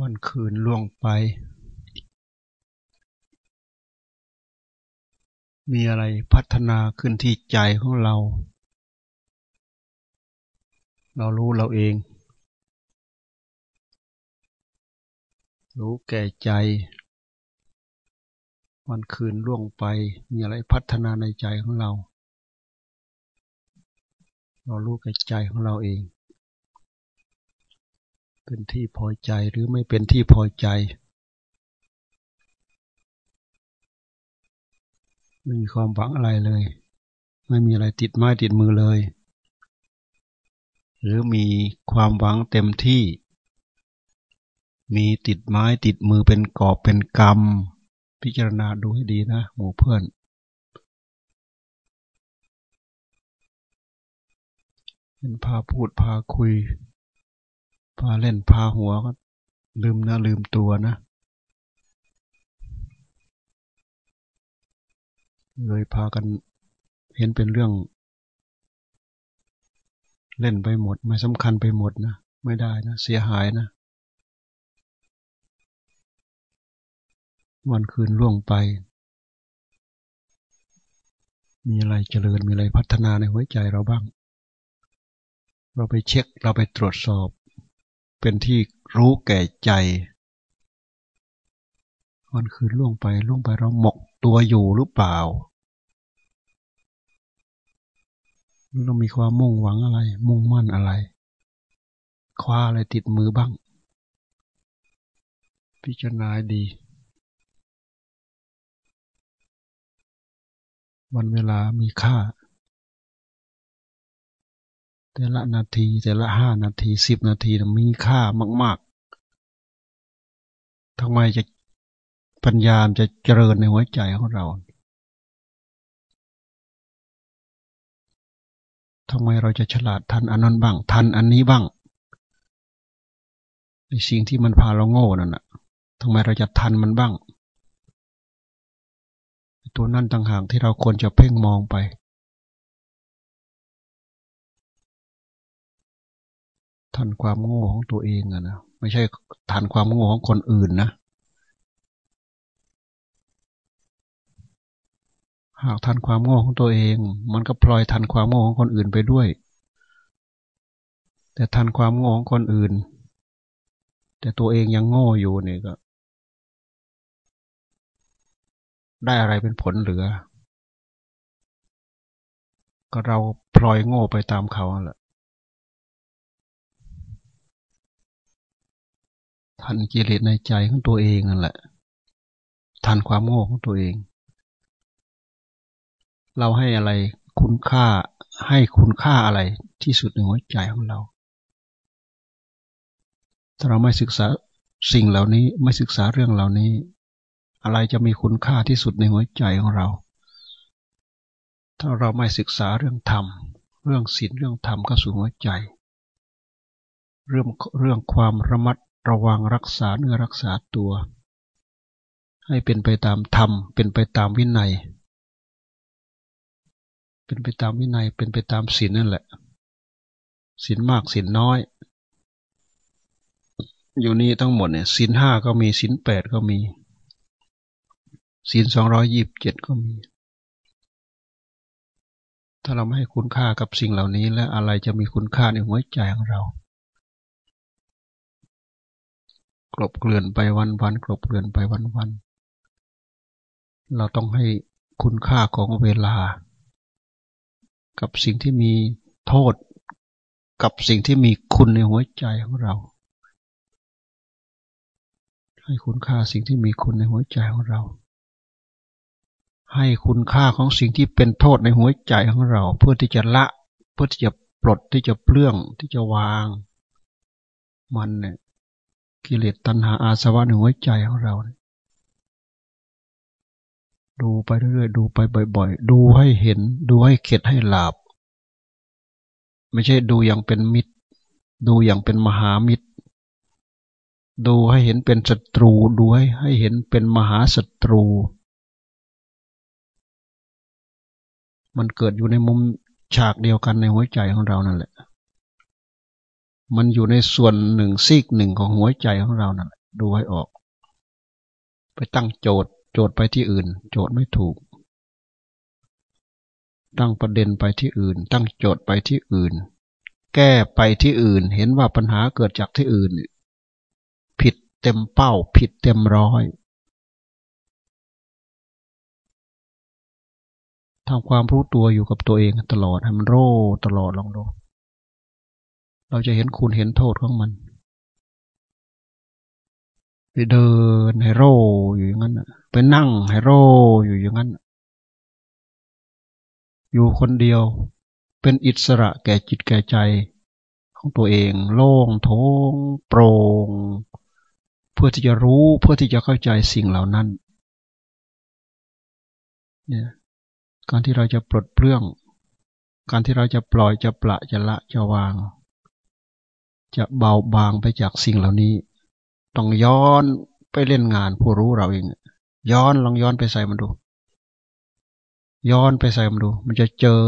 วันคืนล่วงไป มีอะไรพัฒนาขึ้นที่ใจของเรา เรารู้เราเอง รู้แก่ใจ วันคืนล่วงไป มีอะไรพัฒนาในใจของเรา เรารู้แก่ใจของเราเอง เป็นที่พอใจหรือไม่เป็นที่พอใจไม่มีความหวังอะไรเลย ไม่มีอะไรติดไม้ติดมือเลย หรือมีความหวังเต็มที่ มีติดไม้ติดมือเป็นกอบเป็นกรรม พิจารณาดูให้ดีนะหมู่เพื่อน เป็นพาพูดพาคุย พาเล่นพาหัวก็ลืมนะลืมตัวนะเลยพากันเห็นเป็นเรื่อง เล่นไปหมด ไม่สำคัญไปหมดนะไม่ได้นะเสียหายนะวันคืนล่วงไป มีอะไรเจริญมีอะไรพัฒนาในหัวใจเราบ้าง เราไปเช็คเราไปตรวจสอบ เป็นที่รู้แก่ใจ วันคืนล่วงไปล่วงไปเราหมกตัวอยู่หรือเปล่าเรามีความมุ่งหวังอะไร มุ่งมั่นอะไร คว้าอะไรติดมือบ้าง พิจารณาดี วันเวลามีค่า แต่ละนาที แต่ละห้านาทีสิบนาทีมีค่ามาก ๆทำไมจะปัญญาจะเจริญในหัวใจของเราทำไมเราจะฉลาดทันอันนั้นบ้าง ทันอันนี้บ้างในสิ่งที่มันพาเราโง่นั่นน่ะทำไมเราจะทันมันบ้าง ตัวนั่นต่างหากที่เราควรจะเพ่งมองไป ทันความโง่ของตัวเองอะนะไม่ใช่ทันความโง่ของคนอื่นนะหากทันความโง่ของตัวเอง มันก็พลอยทันความโง่ของคนอื่นไปด้วย แต่ทันความโง่ของคนอื่น แต่ตัวเองยังโง่อยู่เนี่ยก็ ได้อะไรเป็นผลเหลือ ก็เราพลอยโง่ไปตามเขาแหละ ทันกิเลสในใจของตัวเองนั่นแหละ ทันความโง่ของตัวเอง เราให้อะไรคุณค่าให้คุณค่าอะไรที่สุดในหัวใจของเรา ถ้าเราไม่ศึกษาสิ่งเหล่านี้ไม่ศึกษาเรื่องเหล่านี้ อะไรจะมีคุณค่าที่สุดในหัวใจของเรา ถ้าเราไม่ศึกษาเรื่องธรรม เรื่องศีลเรื่องธรรมก็สู่หัวใจ เรื่องเรื่องความระมัด ระวังรักษาเนื้อรักษาตัว ให้เป็นไปตามธรรม เป็นไปตามวินัย เป็นไปตามวินัย เป็นไปตามศีลนั่นแหละศีลมากศีลน้อย อยู่นี่ทั้งหมดเนี่ยศีลห้าก็มีศีลแปดก็มีศีลสองร้อยยิบเจ็ดก็มี ถ้าเราไม่ให้คุณค่ากับสิ่งเหล่านี้ แล้วอะไรจะมีคุณค่าในหัวใจของเรา กลบเกลื่อนไปวันวันกลบเกลื่อนไปวันวัน เราต้องให้คุณค่าของเวลา กับสิ่งที่มีโทษ กับสิ่งที่มีคุณในหัวใจของเรา ให้คุณค่าสิ่งที่มีคุณในหัวใจของเรา ให้คุณค่าของสิ่งที่เป็นโทษในหัวใจของเรา เพื่อที่จะละ เพื่อที่จะปลดที่จะเปลื้องที่จะวาง มันเนี่ย กิเลสตัณหาอาสวะในหัวใจของเรา ดูไปเรื่อยๆ ดูไปบ่อย ๆ ดูให้เห็น ดูให้เข็ดให้หลาบ ไม่ใช่ดูอย่างเป็นมิตร ดูอย่างเป็นมหามิตร ดูให้เห็นเป็นศัตรู ดูให้ให้เห็นเป็นมหาศัตรู มันเกิดอยู่ในมุมฉากเดียวกันในหัวใจของเรานั่นแหละ มันอยู่ในส่วนหนึ่งซีกหนึ่งของหัวใจของเรานั่นแหละดูให้ออก ไปตั้งโจทย์ โจทย์ไปที่อื่น โจทย์ไม่ถูก ตั้งประเด็นไปที่อื่น ตั้งโจทย์ไปที่อื่น แก้ไปที่อื่น เห็นว่าปัญหาเกิดจากที่อื่น ผิดเต็มเป้า ผิดเต็มร้อยทำความรู้ตัวอยู่กับตัวเองตลอดให้มันโร่ตลอดลองดู เราจะเห็นคุณเห็นโทษของมันไปเดินให้โรอยู่อย่างนั้นไปนั่งให้โรอยู่อย่างนั้น อยู่คนเดียว เป็นอิสระแก่จิตแก่ใจของตัวเอง โล่งโถงโปร่งเพื่อที่จะรู้เพื่อที่จะเข้าใจสิ่งเหล่านั้นเนี่ยการที่เราจะปลดเปลื้อง การที่เราจะปล่อยจะปละจะละจะวาง จะเบาบางไปจากสิ่งเหล่านี้ ต้องย้อนไปเล่นงานผู้รู้เราเอง ย้อนลองย้อนไปใส่มันดู ย้อนไปใส่มันดู มันจะเจอ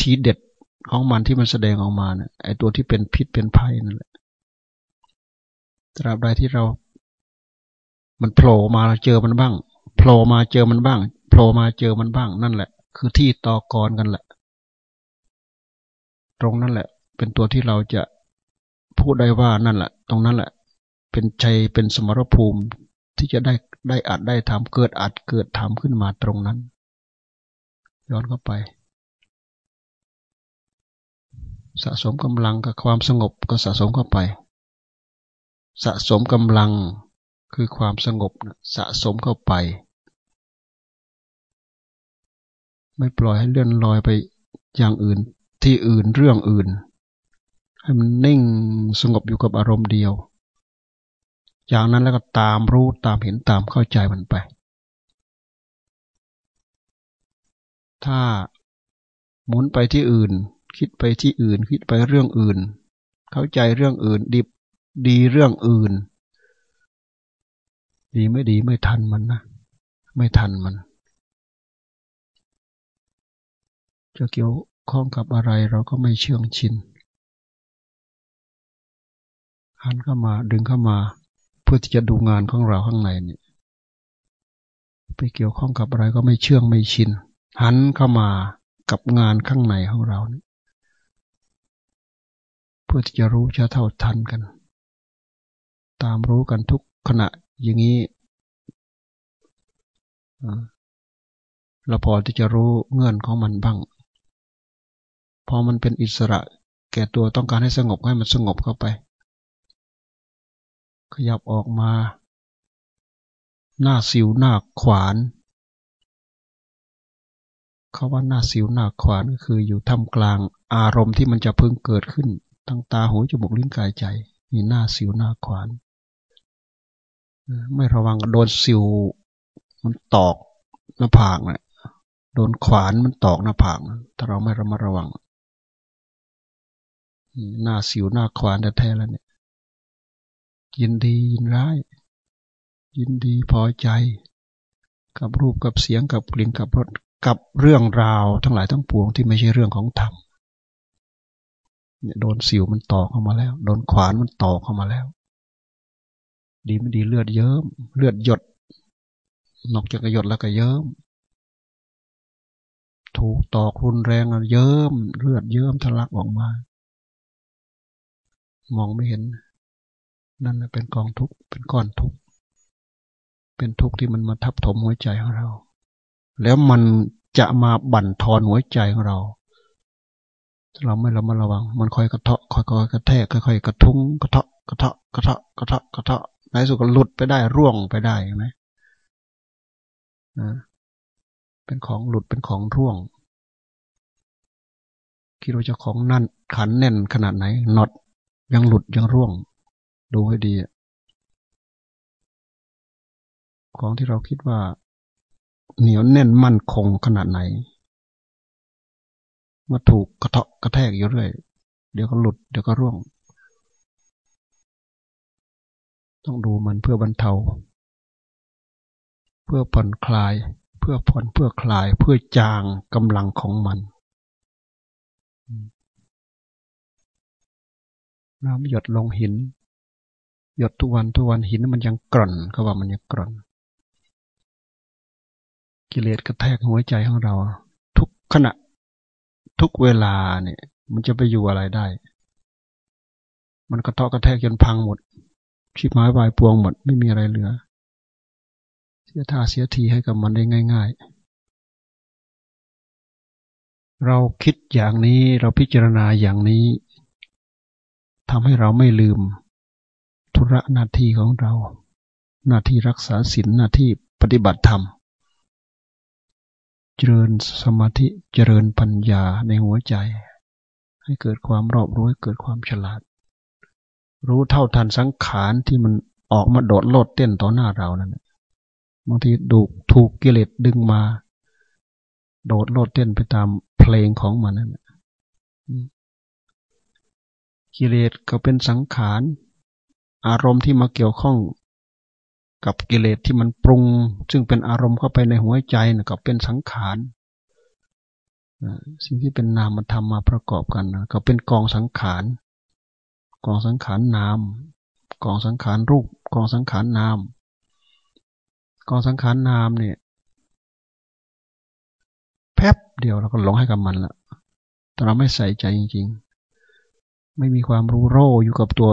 ทีเด็ดของมันที่มันแสดงออกมาเนะี่ยไอตัวที่เป็นพิษเป็นภัยนั่นแหละตราบใดที่เรา มันโผล่มาเราเจอมันบ้างโผล่มาเจอมันบ้างโผล่มาเจอมันบ้าง นั่นแหละ คือที่ต่อกรกันแหละ ตรงนั้นแหละ เป็นตัวที่เราจะ พูดได้ว่านั่นแหละ ตรงนั้นแหละ เป็นชัยเป็นสมรภูมิที่จะได้ได้อัดได้ทำเกิดอัดเกิดทำขึ้นมาตรงนั้น ย้อนเข้าไป สะสมกำลังกับความสงบก็สะสมเข้าไป สะสมกำลังคือความสงบสะสมเข้าไป ไม่ปล่อยให้เลื่อนลอยไปอย่างอื่นที่อื่นเรื่องอื่น ให้มันนิ่งสงบอยู่กับอารมณ์เดียวจากนั้นแล้วก็ตามรู้ตามเห็นตามเข้าใจมันไป ถ้าหมุนไปที่อื่น คิดไปที่อื่น คิดไปเรื่องอื่น เข้าใจเรื่องอื่น ดิบดีเรื่องอื่น ดีไม่ดีไม่ทันมันนะ ไม่ทันมันจะเกี่ยวข้องกับอะไรเราก็ไม่เชื่องชิน หันเข้ามาดึงเข้ามา เพื่อที่จะดูงานของเราข้างในนี่ไปเกี่ยวข้องกับอะไรก็ไม่เชื่องไม่ชิน หันเข้ามากับงานข้างในของเราเนี่ยเพื่อที่จะรู้จะเท่าทันกัน ตามรู้กันทุกขณะอย่างนี้เราพอที่จะรู้เงื่อนของมันบ้าง พอมันเป็นอิสระ แก่ตัวต้องการให้สงบให้มันสงบเข้าไป ขยับออกมา หน้าสิวหน้าขวานเขาว่าหน้าสิวหน้าขวานก็คืออยู่ท่ามกลางอารมณ์ที่มันจะพึงเกิดขึ้นตั้งตาหูจมูกลิ้นกายใจมีหน้าสิวหน้าขวาน ไม่ระวังโดนสิวมันตอกหน้าผากเนะี่ยโดนขวานมันตอกหน้าผากถ้าเราไม่ระมัดระวังหน้าสิวหน้าขวานแท้ๆแล้วเนี่ย ยินดียินร้าย ยินดีพอใจ กับรูปกับเสียงกับกลิ่นกับรสกับเรื่องราวทั้งหลายทั้งปวงที่ไม่ใช่เรื่องของธรรมเนี่ยโดนสิวมันต่อเข้ามาแล้ว โดนขวานมันต่อเข้ามาแล้ว ดีไม่ดีเลือดเยิ้มเลือดหยด นอกจากหยดแล้วก็เยิ้มถูกตอกรุนแรงเยิ้มเลือดเยิ้มทะลักออกมา มองไม่เห็น นั่นแหละเป็นกองทุกข์เป็นก้อนทุกข์เป็นทุกข์ที่มันมาทับถมหัวใจของเรา แล้วมันจะมาบั่นทอนหัวใจของเราถ้าเราไม่ระมัดระวัง มันค่อยกระเทาะค่อยๆกระแทกค่อยๆกระทุ้งกระเทาะกระเทาะกระเทาะกระเทาะกระเทาะในสุดก็หลุดไปได้ร่วงไปได้ไหมเป็นของหลุดเป็นของร่วงคิดว่าจะของนั่นขันแน่นขนาดไหนน็อตยังหลุดยังร่วง ดูให้ดี ของที่เราคิดว่า เหนียวแน่นมั่นคงขนาดไหน มาถูกกระเทาะกระแทกอยู่เรื่อย เดี๋ยวก็หลุด เดี๋ยวก็ร่วง ต้องดูมันเพื่อบรรเทา เพื่อผ่อนคลาย เพื่อผ่อนเพื่อคลาย เพื่อจางกำลังของมันน้ำหยดลงหิน หยดทุกวันทุกวันหินมันยังกร่อนเขาว่ามันยังกร่อน กิเลสกระแทกหัวใจของเรา ทุกขณะ ทุกเวลาเนี่ย มันจะไปอยู่อะไรได้ มันกระเทาะกระแทกจนพังหมดชิบหายวายปวงหมดไม่มีอะไรเหลือ เสียท่าเสียทีให้กับมันได้ง่าย ๆเราคิดอย่างนี้เราพิจารณาอย่างนี้ทำให้เราไม่ลืม ธุระหน้าที่ของเรา หน้าที่รักษาศีลหน้าที่ปฏิบัติธรรม เจริญสมาธิเจริญปัญญาในหัวใจ ให้เกิดความรอบรู้เกิดความฉลาด รู้เท่าทันสังขารที่มันออกมาโดดโลดเต้นต่อหน้าเรานั่นบางทีดูถูกกิเลสดึงมา โดดโลดเต้นไปตามเพลงของมันนั่นกิเลสก็เป็นสังขาร อารมณ์ที่มาเกี่ยวข้องกับกิเลสที่มันปรุง ซึ่งเป็นอารมณ์เข้าไปในหัวใจนะก็เป็นสังขารสิ่งที่เป็นนามธรรมมาประกอบกันนะก็เป็นกองสังขารกองสังขารนามกองสังขารรูปกองสังขารนามกองสังขารนามเนี่ยแป๊บเดียวเราก็หลงให้กับมันละแต่เราไม่ใส่ใจจริง ๆ ไม่มีความรู้โร่อยู่กับตัว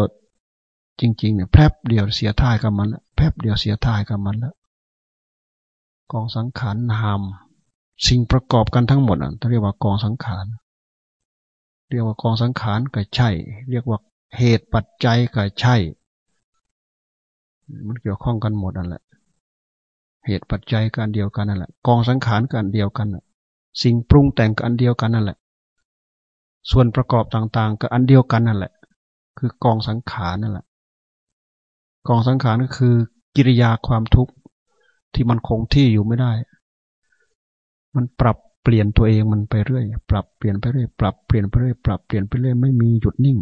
จริงๆเนี่ยแป๊บเดียวเสียท่ายกับมันแล้วแป๊บเดียวเสียท่ายกับมันแล้วกองสังขารนามสิ่งประกอบกันทั้งหมดอะเรียกว่ากองสังขารเรียกว่ากองสังขารก็ใช่ เรียกว่าเหตุปัจจัยก็ใช่ มันเกี่ยวข้องกันหมดนั่นแหละ เหตุปัจจัยกันเดียวกันนั่นแหละ กองสังขารกันเดียวกันสิ่งปรุงแต่งกันเดียวกันนั่นแหละ ส่วนประกอบต่างๆ ก็อันเดียวกันนั่นแหละ คือกองสังขารนั่นแหละ กองสังขารก็คือกิริยาความทุกข์ที่มันคงที่อยู่ไม่ได้ มันปรับเปลี่ยนตัวเองมันไปเรื่อย ปรับเปลี่ยนไปเรื่อย ปรับเปลี่ยนไปเรื่อย ปรับเปลี่ยนไปเรื่อย ไม่มีหยุดนิ่ง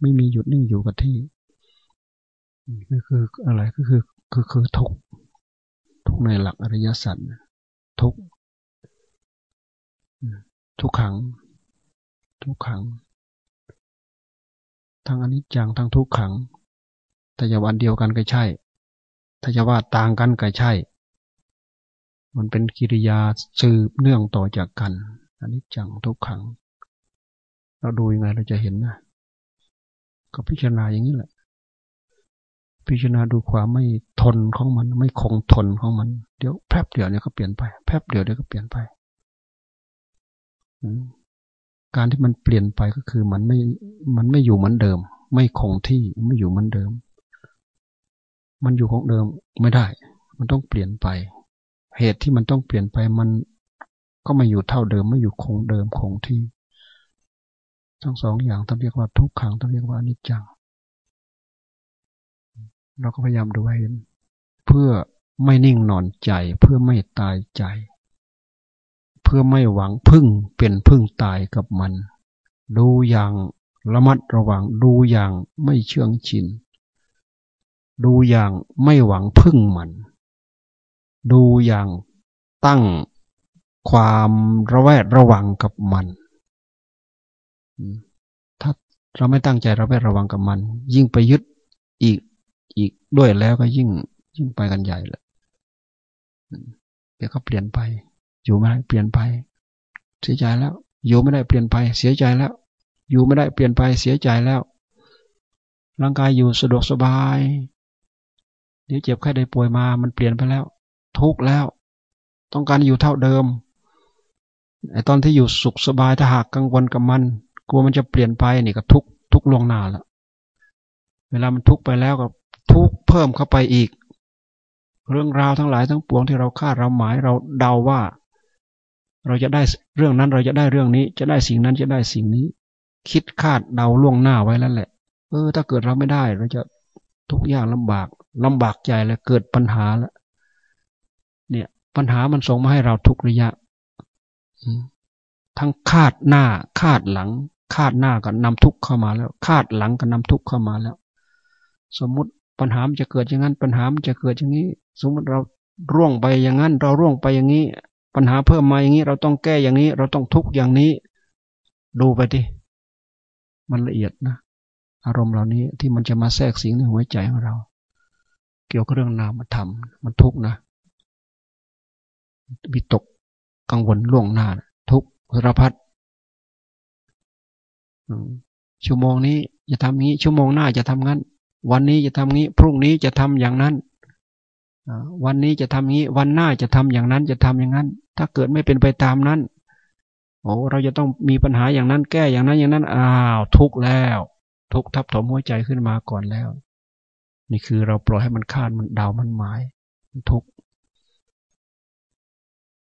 ไม่มีหยุดนิ่งอยู่กับที่ก็คืออะไรก็คือคือคือทุกทุกในหลักอริยสัจทุกทุกขัง ทุกขัง ทั้งอนิจจังทั้งทุกขัง ถ้าจะวันเดียวกันก็ใช่ ถ้าจะว่าต่างกันก็ใช่ มันเป็นกิริยาสืบเนื่องต่อจากกัน อันนี้จังทุกขัง เราดูยังไงเราจะเห็นนะ ก็พิจารณาอย่างนี้แหละ พิจารณาดูความไม่ทนของมัน ไม่คงทนของมัน เดี๋ยวแป๊บเดียวเนี่ยก็เปลี่ยนไป แป๊บเดียวเดี๋ยวก็เปลี่ยนไปการที่มันเปลี่ยนไปก็คือมันไม่ มันไม่อยู่เหมือนเดิม ไม่คงที่ไม่อยู่เหมือนเดิม มันอยู่ของเดิมไม่ได้ มันต้องเปลี่ยนไป เหตุที่มันต้องเปลี่ยนไปมันก็ไม่อยู่เท่าเดิมไม่อยู่คงเดิมคงที่ ทั้งสองอย่างต้องเรียกว่าทุกขังต้องเรียกว่าอนิจจัง เราก็พยายามดูให้เห็น เพื่อไม่นิ่งนอนใจ เพื่อไม่ตายใจ เพื่อไม่หวังพึ่งเป็นพึ่งตายกับมัน ดูอย่างระมัดระวังดูอย่างไม่เชื่องชิน ดูอย่างไม่หวังพึ่งมัน ดูอย่างตั้งความระแวดระวังกับมัน ถ้าเราไม่ตั้งใจระแวดระวังกับมัน ยิ่งไปยึดอีกอีกด้วยแล้วก็ยิ่ง ยิ่งไปกันใหญ่เลยเดี๋ยวก็เปลี่ยนไป อยู่ไม่ได้เปลี่ยนไป เสียใจแล้ว อยู่ไม่ได้เปลี่ยนไป เสียใจแล้ว อยู่ไม่ได้เปลี่ยนไปเสียใจแล้วร่างกายอยู่สะดวกสบาย เดี๋ยวเจ็บไข้ได้ป่วยมา มันเปลี่ยนไปแล้ว ทุกแล้ว ต้องการอยู่เท่าเดิมไอ้ตอนที่อยู่สุขสบายถ้าหากกังวลกับมันกลัวมันจะเปลี่ยนไปนี่ก็ทุกทุกลวงหน้าแล้วเวลามันทุกไปแล้วก็ทุกเพิ่มเข้าไปอีก เรื่องราวทั้งหลายทั้งปวงที่เราคาดเราหมายเราเดาว่า เราจะได้เรื่องนั้นเราจะได้เรื่องนี้ จะได้สิ่งนั้นจะได้สิ่งนี้ คิดคาดเดาล่วงหน้าไว้แล้วแหละ เออ ถ้าเกิดเราไม่ได้เราจะ ทุกอย่างลำบากลำบากใจแล้วเกิดปัญหาแล้วเนี่ยปัญหามันส่งมาให้เราทุกระยะ ทั้งคาดหน้า คาดหลัง คาดหน้าก็นำทุกเข้ามาแล้ว คาดหลังก็นำทุกเข้ามาแล้ว สมมุติปัญหามันจะเกิดอย่างนั้น ปัญหามันจะเกิดอย่างนี้ สมมติเราร่วงไปอย่างนั้น เราร่วงไปอย่างนี้ ปัญหาเพิ่มมาอย่างนี้ เราต้องแก้อย่างนี้ เราต้องทุกอย่างนี้ ดูไปดิมันละเอียดนะ อารมณ์เหล่านี้ที่มันจะมาแทรกสิงในหัวใจของเรา เกี่ยวกับเรื่องนามธรรมมันทุกข์นะวิตกกังวลล่วงหน้า ทุกสารพัดชั่วโมงนี้จะทำงี้ ชั่วโมงหน้าจะทำงั้น วันนี้จะทำงี้ พรุ่งนี้จะทำอย่างนั้นวันนี้จะทำงี้ วันหน้าจะทำอย่างนั้นจะทำอย่างนั้น ถ้าเกิดไม่เป็นไปตามนั้นโอ้เราจะต้องมีปัญหาอย่างนั้น แก้อย่างนั้นอย่างนั้นอ้าว ทุกแล้ว ทุกทับถมหัวใจขึ้นมาก่อนแล้ว นี่คือเราปล่อยให้มันคาดมันเดามันหมายทุก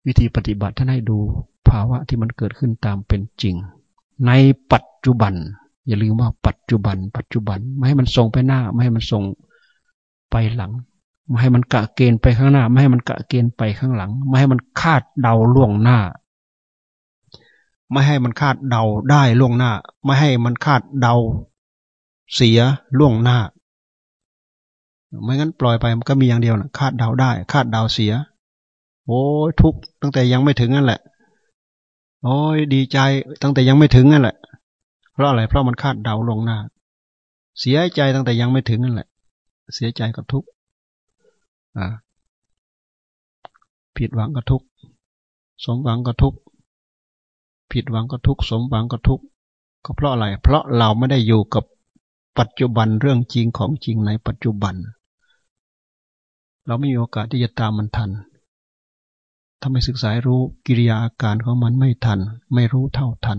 วิธีปฏิบัติท่านให้ดูภาวะที่มันเกิดขึ้นตามเป็นจริง ในปัจจุบัน อย่าลืมว่าปัจจุบัน ปัจจุบันไม่ให้มันส่งไปหน้า ไม่ให้มันส่งไปหลัง ไม่ให้มันกะเกณฑ์ไปข้างหน้า ไม่ให้มันกะเกณฑ์ไปข้างหลัง ไม่ให้มันคาดเดาล่วงหน้า ไม่ให้มันคาดเดาได้ล่วงหน้า ไม่ให้มันคาดเดา เสียล่วงหน้า ไม่งั้นปล่อยไปมันก็มีอย่างเดียวนะคาดเดาได้ คาดเดาเสีย โอ้ยทุกตั้งแต่ยังไม่ถึงนั่นแหละ โอ้ยดีใจตั้งแต่ยังไม่ถึงนั่นแหละ เพราะอะไรเพราะมันคาดเดาลงหน้า เสียใจตั้งแต่ยังไม่ถึงนั่นแหละ เสียใจกับทุกอ่าผิดหวังกับทุกสมหวังกับทุกผิดหวังกับทุกสมหวังกับทุกก็เพราะอะไร เพราะเราไม่ได้อยู่กับ ปัจจุบันเรื่องจริงของจริงในปัจจุบัน เราไม่มีโอกาสที่จะตามมันทันถ้าไม่ศึกษารู้กิริยาอาการของมันไม่ทัน ไม่รู้เท่าทัน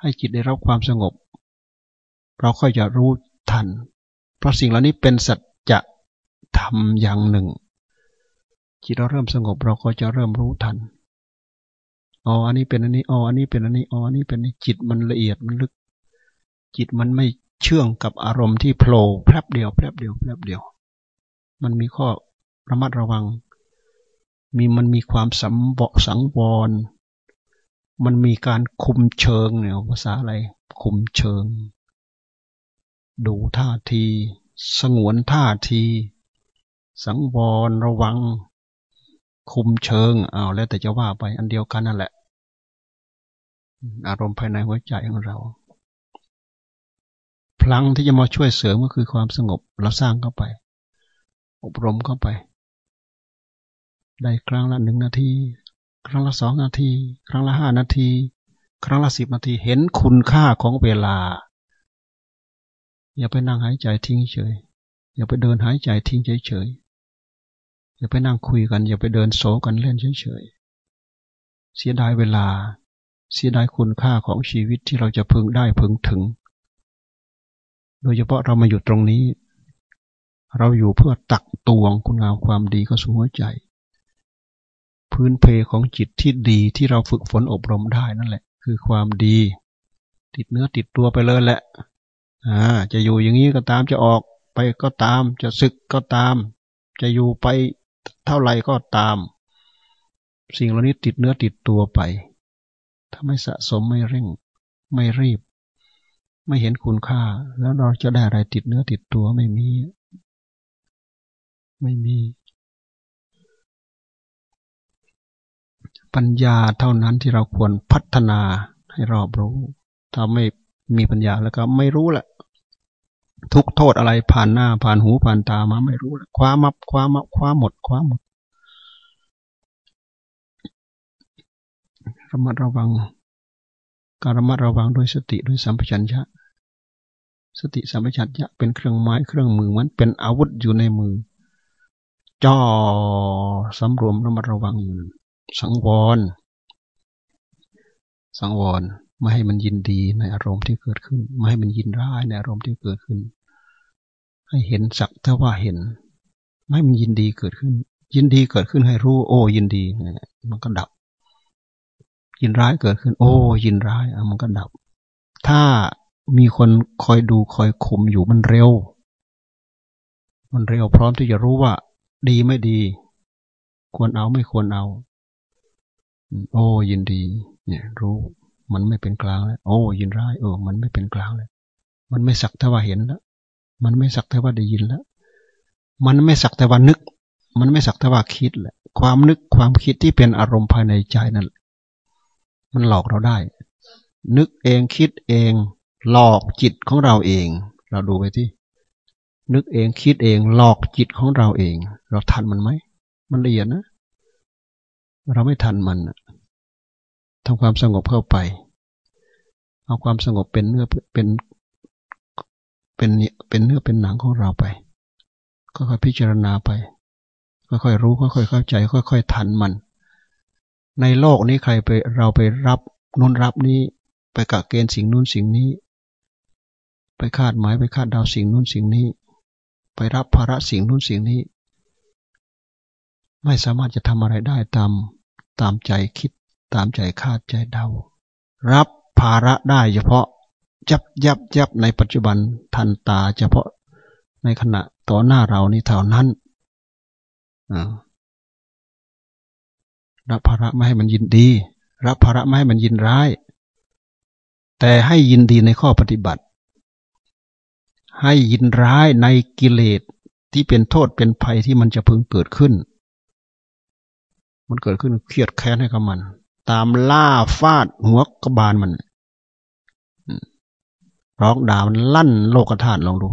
ให้จิตได้รับความสงบ เราก็จะรู้ทัน เพราะสิ่งเหล่านี้เป็นสัจธรรมอย่างหนึ่ง จิตเราเริ่มสงบเราก็จะเริ่มรู้ทันอ๋ออันนี้เป็นอันนี้อ๋ออันนี้เป็นอันนี้อ๋ออันนี้เป็นนี้จิตมันละเอียดมันลึก จิตมันไม่ เชื่องกับอารมณ์ที่โผล่แพรบเดียวแพรบเดียวแพรบเดียว มันมีข้อระมัดระวัง มีมันมีความสัมบสังวร มันมีการคุมเชิงเนี่ยภาษาอะไร คุมเชิง ดูท่าที สงวนท่าที สังวรระวัง คุมเชิงเอาแล้วแต่จะว่าไปอันเดียวกันนั่นแหละ อารมณ์ภายในหัวใจของเรา พลังที่จะมาช่วยเสริมก็คือความสงบเราสร้างเข้าไป อบรมเข้าไป ได้ครั้งละหนึ่งนาที ครั้งละสองนาที ครั้งละห้านาที ครั้งละสิบนาทีเห็นคุณค่าของเวลา อย่าไปนั่งหายใจทิ้งเฉย อย่าไปเดินหายใจทิ้งเฉยเฉยอย่าไปนั่งคุยกัน อย่าไปเดินโซกันเล่นเฉยเฉยเสียดายเวลา เสียดายคุณค่าของชีวิตที่เราจะพึงได้พึงถึง โดยเฉพาะเรามาอยู่ตรงนี้ เราอยู่เพื่อตักตวงคุณงามความดีเข้าสู่หัวใจ พื้นเพของจิตที่ดีที่เราฝึกฝนอบรมได้นั่นแหละ คือความดี ติดเนื้อติดตัวไปเลยแหละอ่าจะอยู่อย่างนี้ก็ตามจะออกไปก็ตาม จะศึกก็ตาม จะอยู่ไปเท่าไหร่ก็ตาม สิ่งเหล่านี้ติดเนื้อติดตัวไป ถ้าไม่สะสมไม่เร่ง ไม่รีบ ไม่เห็นคุณค่า แล้วเราจะได้อะไรติดเนื้อติดตัวไม่มี ไม่มี ปัญญาเท่านั้นที่เราควรพัฒนาให้รอบรู้ ถ้าไม่มีปัญญาแล้วก็ไม่รู้แหละ ทุกโทษอะไรผ่านหน้า ผ่านหูผ่านตามาไม่รู้ละคว้ามับคว้ามับคว้าหมดคว้าหมดระมัดระวัง การระมัดระวังด้วยสติด้วยสัมปชัญญะ สติสัมปชัญญะเป็นเครื่องไม้เครื่องมือมันเป็นอาวุธอยู่ในมือจ่อสำรวมระมัดระวังอยู่สังวร สังวรไม่ให้มันยินดีในอารมณ์ที่เกิดขึ้น ไม่ให้มันยินร้ายในอารมณ์ที่เกิดขึ้น ให้เห็นสักแต่ว่าเห็น ไม่ให้มันยินดีเกิดขึ้น ยินดีเกิดขึ้นให้รู้ โอ้ยินดีมันก็ดับ ยินร้ายเกิดขึ้น โอ้ยินร้ายมันก็ดับ ถ้ามีคนคอยดูคอยคุมอยู่มันเร็ว มันเร็วพร้อมที่จะรู้ว่า ดีไม่ดี ควรเอาไม่ควรเอา โอ้ยินดี เนี่ย รู้ มันไม่เป็นกลางแล้วโอ้ยินร้ายเออมันไม่เป็นกลางเลยมันไม่สักแต่ว่าเห็นแล้วมันไม่สักแต่ว่าได้ยินแล้ว มันไม่สักแต่ว่านึก มันไม่สักแต่ว่าคิดแหละ ความนึกความคิดที่เป็นอารมณ์ภายในใจนั่น มันหลอกเราได้ นึกเองคิดเอง หลอกจิตของเราเอง เราดูไปที่นึกเองคิดเอง หลอกจิตของเราเอง เราทันมันไหมมันละเอียดนะเราไม่ทันมันทำความสงบเข้าไป เอาความสงบเป็นเนื้อเป็นเป็นเป็นเนื้อเป็นหนังของเราไปค่อยๆพิจารณาไปค่อยๆรู้ค่อยๆเข้าใจ ค่อยๆทันมัน ในโลกนี้ใครไปเราไปรับนุนรับนี้ ไปกะเกณฑ์สิ่งนู้นสิ่งนี้ ไปคาดหมายไปคาดดาวสิ่งนู้นสิ่งนี้ ไปรับภาระสิ่งนู้นสิ่งนี้ ไม่สามารถจะทำอะไรได้ตามตามใจคิดตามใจคาดใจเดา รับภาระได้เฉพาะยับยับยับในปัจจุบันทันตาเฉพาะในขณะต่อหน้าเรานี่เท่านั้น รับภาระไม่ให้มันยินดี รับภาระไม่ให้มันยินร้าย แต่ให้ยินดีในข้อปฏิบัติ ให้ยินร้ายในกิเลสที่เป็นโทษเป็นภัยที่มันจะพึงเกิดขึ้น มันเกิดขึ้นเครียดแค้นให้กับมัน ตามล่าฟาดหัวกบาลมันร้องด่ามันลั่นโลกธาตุลองดู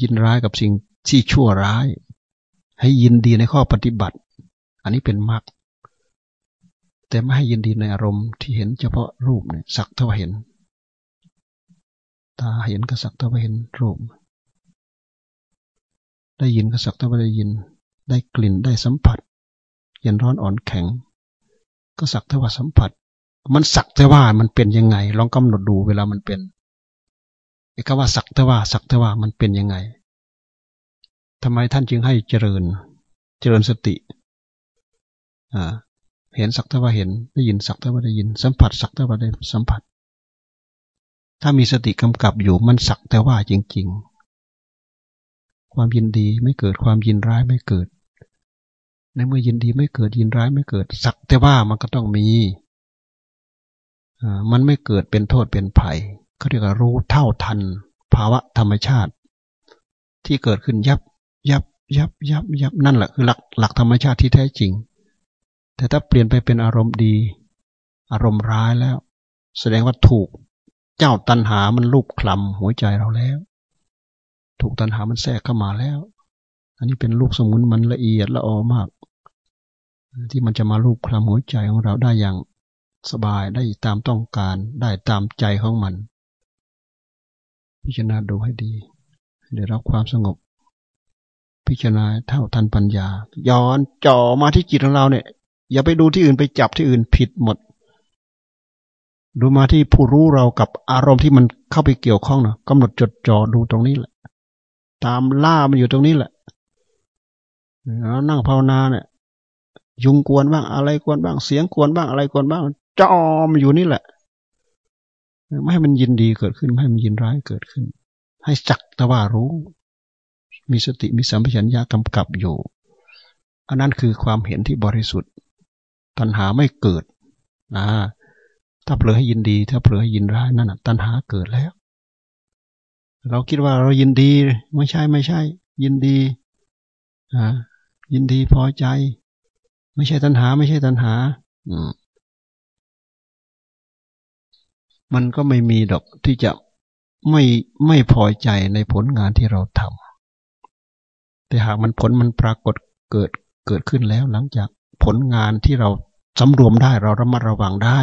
ยินร้ายกับสิ่งที่ชั่วร้าย ให้ยินดีในข้อปฏิบัติ อันนี้เป็นมรรคแต่ไม่ให้ยินดีในอารมณ์ที่เห็นเฉพาะรูปเนี่ยสักเท่าเห็น ตาเห็นก็สักเท่าเห็นรูป ได้ยินก็สักเท่าได้ยิน ได้กลิ่นได้สัมผัส เย็นร้อนอ่อนแข็ง ก็สักเท่าว่าสัมผัส มันสักแต่ว่ามันเป็นยังไง ลองกำหนดดูเวลามันเป็นไอ้คำว่าสักเทว่าสักเทว่ามันเป็นยังไงทำไมท่านจึงให้เจริญ เจริญสติ เห็นสักเทว่าเห็น ได้ยินสักเทว่าได้ยิน สัมผัสสักเทว่าได้สัมผัส ถ้ามีสติกำกับอยู่มันสักแต่ว่าจริง ๆ ความยินดีไม่เกิดความยินร้ายไม่เกิด ในเมื่อยินดีไม่เกิดยินร้ายไม่เกิด สักแต่ว่ามันก็ต้องมีมันไม่เกิดเป็นโทษเป็นภัยเขาเรียกว่ารู้เท่าทัน ภาวะธรรมชาติ ที่เกิดขึ้นยับยับยับยับยับนั่นแหละคือหลักหลักธรรมชาติที่แท้จริง แต่ถ้าเปลี่ยนไปเป็นอารมณ์ดี อารมณ์ร้ายแล้ว แสดงว่าถูก เจ้าตันหามันลูบคลำหัวใจเราแล้ว ถูกตันหามันแทรกเข้ามาแล้ว อันนี้เป็นลูกสมุนมันละเอียดละออมาก ที่มันจะมาลูบคลำหัวใจของเราได้อย่างสบายได้ตามต้องการได้ตามใจของมัน พิจารณาดูให้ดีได้รับความสงบ พิจารณาเท่าทันปัญญา ย้อนจ่อมาที่จิตของเราเนี่ย อย่าไปดูที่อื่นไปจับที่อื่นผิดหมด ดูมาที่ผู้รู้เรากับอารมณ์ที่มันเข้าไปเกี่ยวข้องนะกำหนดจดจ่อดูตรงนี้แหละ ตามล่ามันอยู่ตรงนี้แหละแล้วนั่งภาวนาเนี่ย ยุงกวนบ้างอะไรกวนบ้างเสียงกวนบ้างอะไรกวนบ้างจอมอยู่นี่แหละ ไม่ให้มันยินดีเกิดขึ้น ไม่ให้มันยินร้ายเกิดขึ้น ให้จักตว่ารู้ มีสติมีสัมปชัญญะกำกับอยู่ อันนั้นคือความเห็นที่บริสุทธิ์ ตัณหาไม่เกิดนะถ้าเผลอให้ยินดี ถ้าเผลอให้ยินร้ายนั่นตัณหาเกิดแล้ว เราคิดว่าเรายินดีไม่ใช่ไม่ใช่ ยินดีอ่ายินดีพอใจ ไม่ใช่ตัณหา ไม่ใช่ตัณหา อืมมันก็ไม่มีดอกที่จะไม่ไม่พอใจในผลงานที่เราทำแต่หากมันผลมันปรากฏเกิดเกิดขึ้นแล้วหลังจาก ผลงานที่เราสำรวมได้เราระมัดระวังได้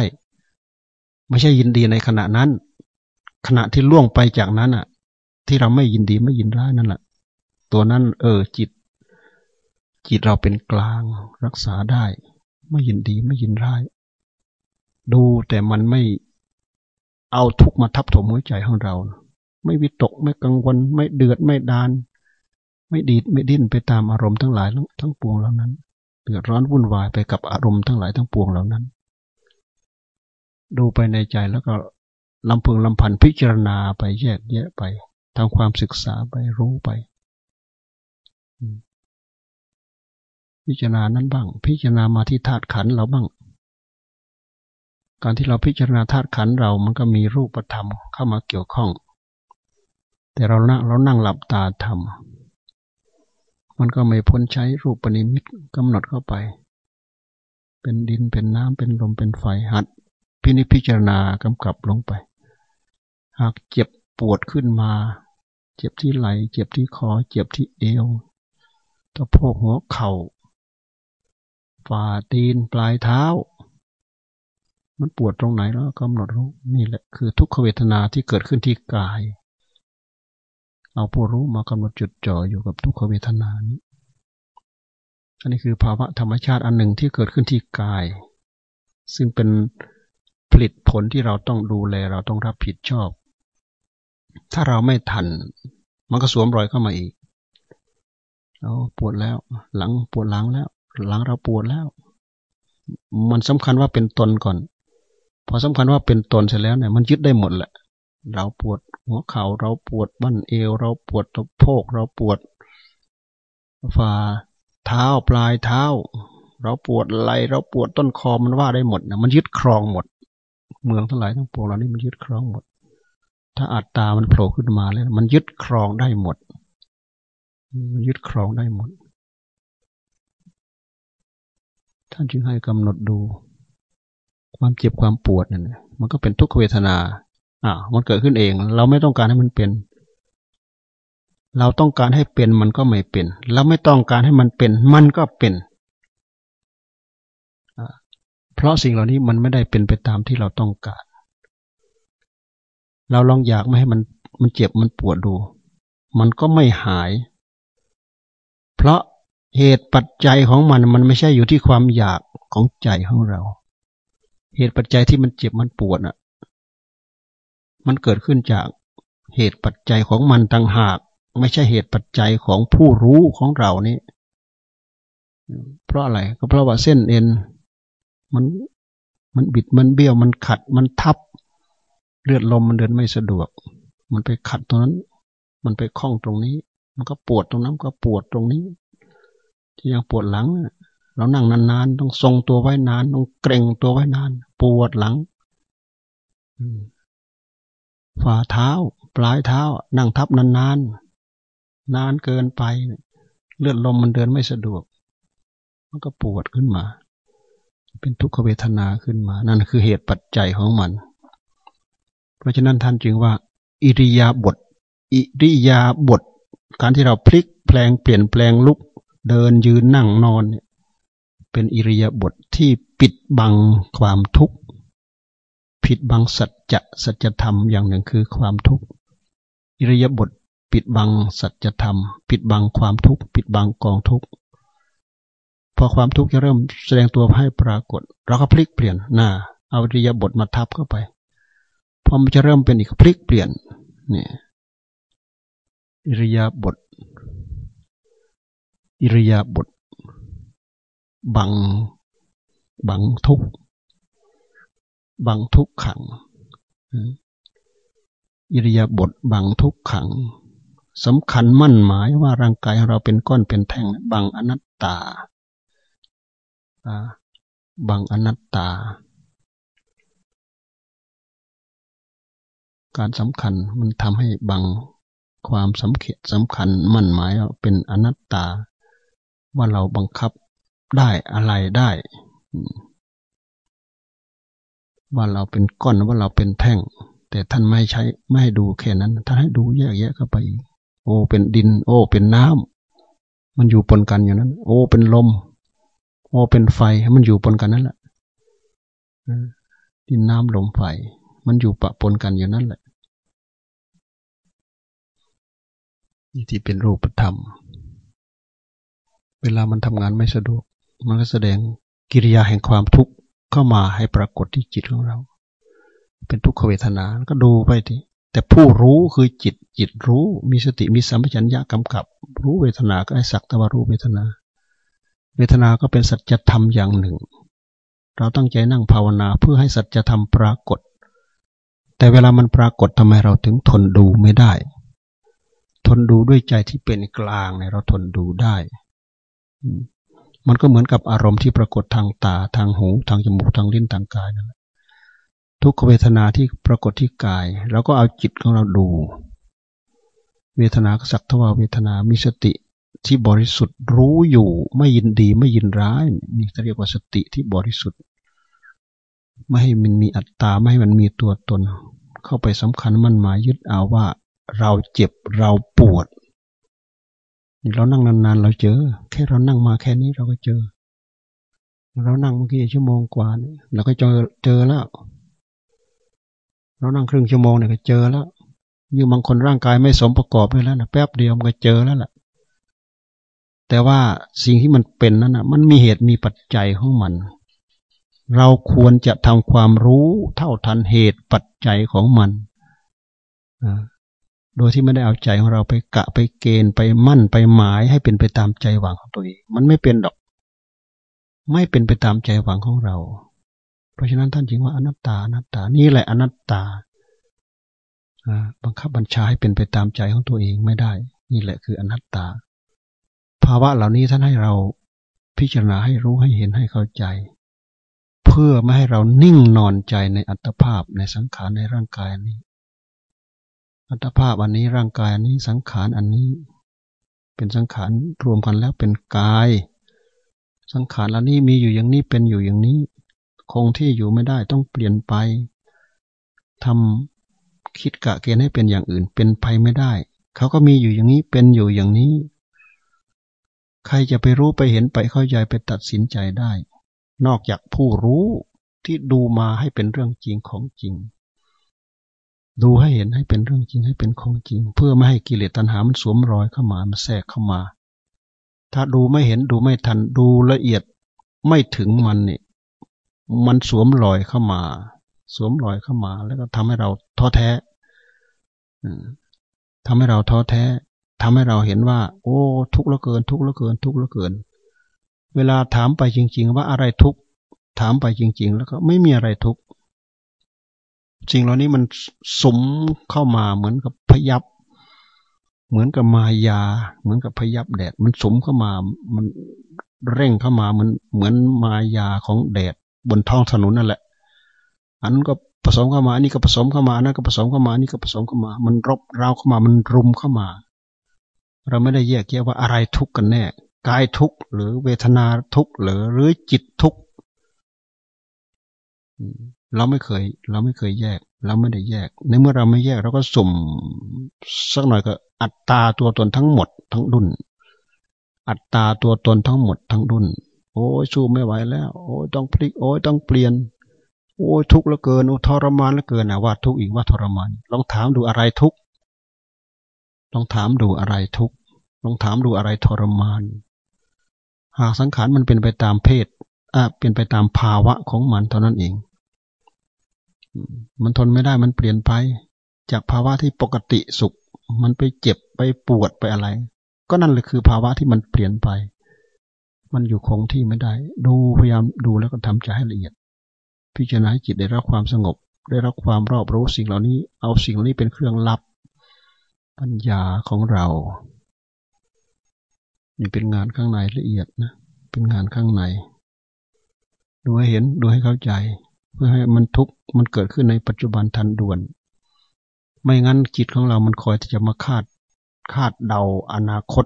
ไม่ใช่ยินดีในขณะนั้น ขณะที่ล่วงไปจากนั้นอะ ที่เราไม่ยินดีไม่ยินร้ายนั่นแหละตัวนั้น เออจิต จิตเราเป็นกลางรักษาได้ ไม่ยินดีไม่ยินร้าย ดูแต่มันไม่เอาทุกมาทับถมหัวใจของเรา ไม่วิตกไม่กังวล ไม่เดือดไม่ดาน ไม่ดีดไม่ดิ้นไปตามอารมณ์ทั้งหลายทั้งปวงเหล่านั้น เดือดร้อนวุ่นวายไปกับอารมณ์ทั้งหลายทั้งปวงเหล่านั้น ดูไปในใจแล้วก็ลำพึงลำพันพิจารณาไปแยกแยะไปทำความศึกษาไปรู้ไป พิจารณานั้นบ้าง พิจารณามาที่ธาตุขันเราบ้าง การที่เราพิจารณาธาตุขันเรามันก็มีรูปธรรมเข้ามาเกี่ยวข้อง แต่เรานั่งเรานั่งหลับตาทำ มันก็ไม่พ้นใช้รูปปณิมิตกำหนดเข้าไป เป็นดินเป็นน้ำเป็นลมเป็นไฟหัด พินิพิจารณากำกับลงไป หากเจ็บปวดขึ้นมา เจ็บที่ไหล เจ็บที่คอ เจ็บที่เอวตะโพกหัวเข่าฝ่าตีนปลายเท้า มันปวดตรงไหนแล้วกำหนดรู้นี่แหละคือทุกขเวทนาที่เกิดขึ้นที่กาย เอาผู้รู้มากำหนดจุดจ่ออยู่กับทุกขเวทนานี้ อันนี้คือภาวะธรรมชาติอันหนึ่งที่เกิดขึ้นที่กาย ซึ่งเป็นผลิตผลที่เราต้องดูแลเราต้องรับผิดชอบ ถ้าเราไม่ทัน มันก็สวมรอยเข้ามาอีกเราปวดแล้ว หลังปวดหลังแล้ว หลังเราปวดแล้ว มันสำคัญว่าเป็นตนก่อน พอสำคัญว่าเป็นตนเสร็จแล้วเนี่ยมันยึดได้หมดแหละ เราปวดหัวเข่าเราปวดบั้นเอว เราปวดตะโพกเราปวดฝ่าเท้าปลายเท้า เราปวดไหลเราปวดต้นคอมันว่าได้หมดนะมันยึดครองหมด เมืองทั้งหลายทั้งปวงเรานี่มันยึดครองหมด ถ้าอัตตามันโผล่ขึ้นมาแล้ว มันยึดครองได้หมด มันยึดครองได้หมด ท่านจึงให้กำหนดดู ความเจ็บความปวดนั่นมันก็เป็นทุกขเวทนา อ่า มันเกิดขึ้นเอง เราไม่ต้องการให้มันเป็น เราต้องการให้เป็นมันก็ไม่เป็นเราไม่ต้องการให้มันเป็น มันก็เป็นเพราะสิ่งเหล่านี้มันไม่ได้เป็นไปตามที่เราต้องการ เราลองอยากไม่ให้มันมันเจ็บมันปวดดู มันก็ไม่หาย เพราะเหตุปัจจัยของมันมันไม่ใช่อยู่ที่ความอยากของใจของเรา เหตุปัจจัยที่มันเจ็บมันปวดอะ มันเกิดขึ้นจากเหตุปัจจัยของมันต่างหาก ไม่ใช่เหตุปัจจัยของผู้รู้ของเรานี่เพราะอะไรก็เพราะว่าเส้นเอ็น มันมันบิดมันเบี้ยวมันขัดมันทับ เลือดลมมันเดินไม่สะดวก มันไปขัดตรงนั้น มันไปคล้องตรงนี้ มันก็ปวดตรงนั้นก็ปวดตรงนี้ ที่ยังปวดหลังเรานั่งนานๆต้องทรงตัวไว้นานต้องเกร็งตัวไว้นาน ปวดหลัง ฝ่าเท้า ปลายเท้า นั่งทับนานๆ นานเกินไปเลือดลมมันเดินไม่สะดวก มันก็ปวดขึ้นมา เป็นทุกขเวทนาขึ้นมา นั่นคือเหตุปัจจัยของมัน เพราะฉะนั้นท่านจึงว่า อิริยาบถอิริยาบถการที่เราพลิกแปลงเปลี่ยนแปลงลุก เดินยืนนั่งนอนเนี่ยเป็นอิริยาบถทที่ปิดบังความทุกข์ ผิดบังสัจจะสัจธรรมอย่างหนึ่งคือความทุกข์อิริยาบถปิดบังสัจธรรม ปิดบังความทุกข์ปิดบังกองทุกข์พอความทุกข์จะเริ่มแสดงตัวให้ปรากฏ เราก็พลิกเปลี่ยนหน้าเอาอิริยาบถมาทับเข้าไปพอมันจะเริ่มเป็นอีกพลิกเปลี่ยนเนี่ยอิริยาบถอิริยาบถบังบังทุกข์ บังทุกขัง อิริยาบถบังทุกขังสำคัญมั่นหมายว่าร่างกายเราเป็นก้อนเป็นแท่งบังอนัตตาบังอนัตตา การสำคัญมันทำให้บังความสำเร็จสำคัญมั่นหมายเป็นอนัตตา ว่าเราบังคับได้อะไรได้ ว่าเราเป็นก้อนว่าเราเป็นแท่ง แต่ท่านไม่ใช้ไม่ให้ดูแค่นั้น ท่านให้ดูแยกแยะเข้าไป โอ้เป็นดิน โอ้เป็นน้ำมันอยู่ปนกันอยู่นั้น โอ้เป็นลม โอ้เป็นไฟมันอยู่ปนกันนั่นแหละดินน้ำลมไฟมันอยู่ปะปนกันอยู่นั่นแหละนี่ที่เป็นรูปธรรม เวลามันทำงานไม่สะดวก มันก็แสดงกิริยาแห่งความทุกข์ เข้ามาให้ปรากฏที่จิตของเรา เป็นทุกขเวทนาก็ดูไปทีแต่ผู้รู้คือจิตจิตรู้มีสติมีสัมปชัญญะกำกับ รู้เวทนาก็ให้สักแต่ว่ารู้เวทนา เวทนาก็เป็นสัจธรรมอย่างหนึ่ง เราตั้งใจนั่งภาวนาเพื่อให้สัจธรรมปรากฏ แต่เวลามันปรากฏทำไมเราถึงทนดูไม่ได้ ทนดูด้วยใจที่เป็นกลางเนี่ยเราทนดูได้ มันก็เหมือนกับอารมณ์ที่ปรากฏทางตาทางหูทางจมูกทางลิ้นทางกายนั่นแหละทุกเวทนาที่ปรากฏที่กายเราก็เอาจิตของเราดู เวทนาก็สักทว่าเวทนามีสติที่บริสุทธิ์รู้อยู่ไม่ยินดีไม่ยินร้ายนี่เรียกว่าสติที่บริสุทธิ์ ไม่ให้มันมีอัตตาไม่ให้มันมีตัวตน เข้าไปสำคัญมั่นหมายยึดเอาว่า เราเจ็บเราปวด เรานั่งนานๆเราเจอ แค่เรานั่งมาแค่นี้เราก็เจอ เรานั่งเมื่อกี้ชั่วโมงกว่านี่เราก็เจอเจอแล้ว เรานั่งครึ่งชั่วโมงเนี่ยก็เจอแล้วยิ่งบางคนร่างกายไม่สมประกอบไปแล้วนะแป๊บเดียวมันก็เจอแล้วล่ะ แต่ว่าสิ่งที่มันเป็นนั้นนะมันมีเหตุมีปัจจัยของมัน เราควรจะทำความรู้เท่าทันเหตุปัจจัยของมัน โดยที่ไม่ได้เอาใจของเราไปกะไปเกณฑ์ไปมั่นไปหมายให้เป็นไปตามใจหวังของตัวเอง มันไม่เป็นดอก ไม่เป็นไปตามใจหวังของเรา เพราะฉะนั้นท่านจึงว่าอนัตตาอนัตตานี่แหละอนัตตาบังคับบัญชาให้เป็นไปตามใจของตัวเองไม่ได้ นี่แหละคืออนัตตา ภาวะเหล่านี้ท่านให้เราพิจารณาให้รู้ให้เห็นให้เข้าใจ เพื่อไม่ให้เรานิ่งนอนใจในอัตภาพในสังขารในร่างกายนี้ อัตภาพอันนี้ร่างกายอันนี้สังขารอันนี้ เป็นสังขารรวมกันแล้วเป็นกาย สังขารอันนี้มีอยู่อย่างนี้เป็นอยู่อย่างนี้ คงที่อยู่ไม่ได้ต้องเปลี่ยนไปทำคิดกะเกณฑ์ให้เป็นอย่างอื่น เป็นไปไม่ได้ เขาก็มีอยู่อย่างนี้เป็นอยู่อย่างนี้ ใครจะไปรู้ไปเห็นไปเข้าใจไปตัดสินใจได้ นอกจากผู้รู้ที่ดูมาให้เป็นเรื่องจริงของจริง ดูให้เห็นให้เป็นเรื่องจริงให้เป็นของจริง เพื่อไม่ให้กิเลสตัณหามันสวมรอยเข้ามามันแทรกเข้ามา ถ้าดูไม่เห็นดูไม่ทันดูละเอียดไม่ถึงมันนี่มันสวมรอยเข้ามา สวมรอยเข้ามา แล้วก็ทำให้เราท้อแท้ทำให้เราท้อแท้ทำให้เราเห็นว่า โอ้ ทุกข์ละเกิน ทุกข์ละเกิน ทุกข์ละเกิน เวลาถามไปจริง ๆ ว่าอะไรทุกข์ถามไปจริง ๆ แล้วก็ไม่มีอะไรทุกข์ สิ่งเหล่านี้มันสมเข้ามาเหมือนกับพยับ เหมือนกับมายา เหมือนกับพยับแดด มันสมเข้ามา มันเร่งเข้ามาเหมือนเหมือนมายาของแดดบนท้องถนนนั่นแหละ อันก็ผสมเข้ามา อันนี้ก็ผสมเข้ามาอันนั้นก็ผสมเข้ามา อันนี้ก็ผสมเข้ามา มันรบเราเข้ามา มันรุมเข้ามา เราไม่ได้แยกแยะว่าอะไรทุกข์กันแน่ กายทุกข์หรือเวทนาทุกข์หรือหรือจิตทุกข์ เราไม่เคย เราไม่เคยแยก เราไม่ได้แยก ในเมื่อเราไม่แยกเราก็สุ่มสักหน่อยก็อัตตาตัวตนทั้งหมดทั้งดุนอัตตาตัวตนทั้งหมดทั้งดุนโอ้ยสู้ไม่ไหวแล้ว โอ้ยต้องพลิก โอ้ยต้องเปลี่ยน โอ้ยทุกข์เหลือเกิน โอ้ทรมานเหลือเกินนะว่าทุกข์อีกว่าทรมาน ลองถามดูอะไรทุกข์ ลองถามดูอะไรทุกข์ ลองถามดูอะไรทรมาน หากสังขารมันเป็นไปตามเพศอะเป็นไปตามภาวะของมันเท่านั้นเอง มันทนไม่ได้มันเปลี่ยนไป จากภาวะที่ปกติสุข มันไปเจ็บไปปวดไปอะไร ก็นั่นแหละคือภาวะที่มันเปลี่ยนไป มันอยู่คงที่ไม่ได้ ดูพยายามดูแล้วก็ทำใจให้ละเอียด พิจารณาให้จิตได้รับความสงบ ได้รับความรอบรู้สิ่งเหล่านี้ เอาสิ่งนี้เป็นเครื่องรับ ปัญญาของเรานี่เป็นงานข้างในละเอียดนะ เป็นงานข้างใน ดูให้เห็น ดูให้เข้าใจ เพื่อให้มันทุกข์มันเกิดขึ้นในปัจจุบันทันด่วน ไม่งั้นจิตของเรามันคอยที่จะมาคาดคาดเดาอนาคต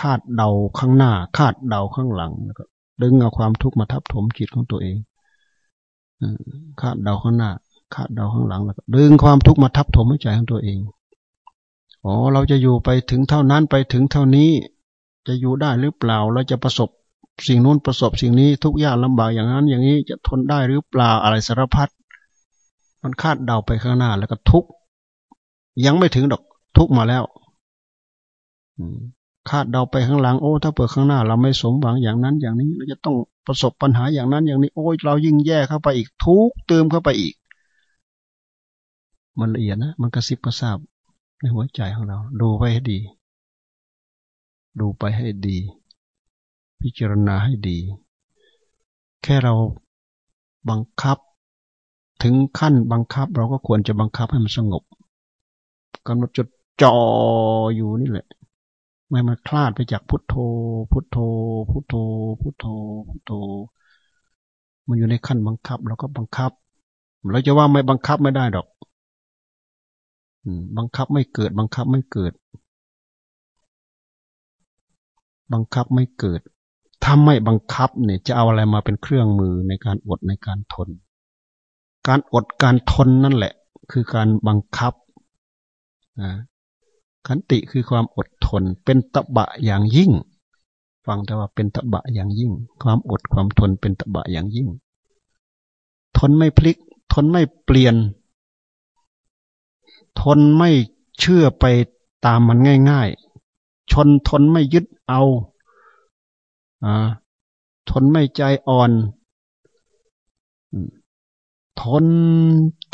คาดเดาข้างหน้า คาดเดาข้างหลังแล้วก็ดึงเอาความทุกข์มาทับถมจิตของตัวเองคาดเดาข้างหน้า คาดเดาข้างหลังแล้วก็ดึงความทุกข์มาทับถมใจของตัวเองอ๋อเราจะอยู่ไปถึงเท่านั้นไปถึงเท่านี้ จะอยู่ได้หรือเปล่าเราจะประสบ สิ่งนู้นประสบสิ่งนี้ทุกยากลำบากอย่างนั้น อย่างนี้จะทนได้หรือเปล่าอะไรสารพัดมันคาดเดาไปข้างหน้าแล้วก็ทุกยังไม่ถึงดอกทุกมาแล้วคาดเดาไปข้างหลังโอ้ ถ้าเปิดข้างหน้า เราไม่สมหวังอย่างนั้น อย่างนี้เราจะต้องประสบปัญหาอย่างนั้น อย่างนี้ โอ้ยเรายิ่งแย่เข้าไปอีก ทุกเติมเข้าไปอีก มันละเอียดนะมันกระซิบกระซาบในหัวใจของเรา ดูไปให้ดี ดูไปให้ดี พิจารณาให้ดี แค่เราบังคับ ถึงขั้นบังคับ เราก็ควรจะบังคับให้มันสงบกำหนดจดจ่ออยู่นี่แหละ ไม่มาคลาดไปจากพุทโธ พุทโธ พุทโธ พุทโธ พุทโธ มันอยู่ในขั้นบังคับเราก็บังคับเราจะว่าไม่บังคับไม่ได้ดอกบังคับไม่เกิด บังคับไม่เกิด บังคับไม่เกิด ถ้าไม่บังคับเนี่ยจะเอาอะไรมาเป็นเครื่องมือในการอดในการทน การอดการทนนั่นแหละ คือการบังคับขันติคือความอดทน เป็นตบะอย่างยิ่ง ฟังแต่ว่าเป็นตบะอย่างยิ่ง ความอดความทนเป็นตบะอย่างยิ่ง ทนไม่พลิก ทนไม่เปลี่ยน ทนไม่เชื่อไปตามมันง่าย ๆ ชนทนไม่ยึดเอา ทนไม่ใจอ่อน ทน